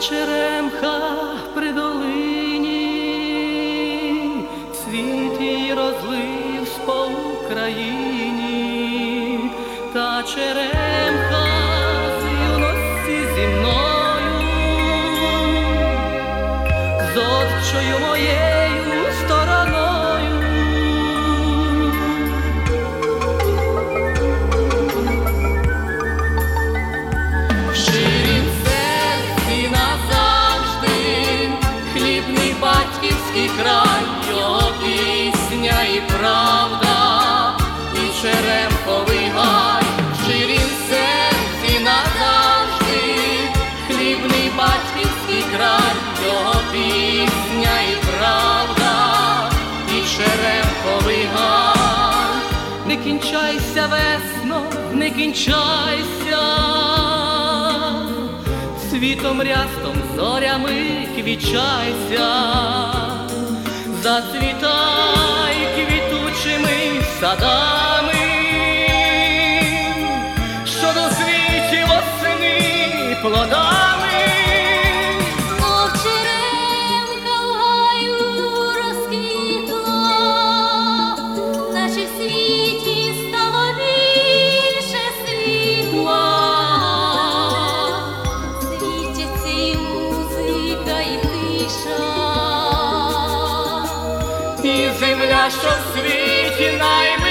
Черемха при долині, світ її розлив по Україні, та черемха з юності зі мною, з отчою моєю. Правда, і черемховий гай, в ширім серці назавжди, хлібний батьківський край, його пісня і правда, і черемховий гай. Не кінчайся, весно, не кінчайся, світом рястом зорями квічайся, зацвітай садами, що до світі восени плодами. І земля, що в світі наймиліша.